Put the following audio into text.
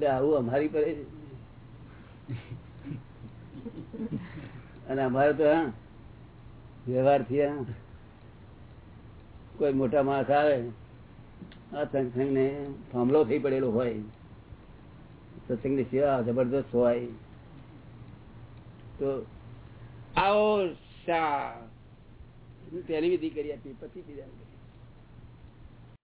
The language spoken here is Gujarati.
એટલે આવું અમારી પર અને અમારે તો, હા, વ્યવહારથી, હા. કોઈ મોટા માણસ આવે, આ સત્સંગ ને થાંભલો થઈ પડેલો હોય સત્સંગની સેવા જબરદસ્ત હોય. તો આવો શા તેની વિધિ કરી આપી પછી બીજા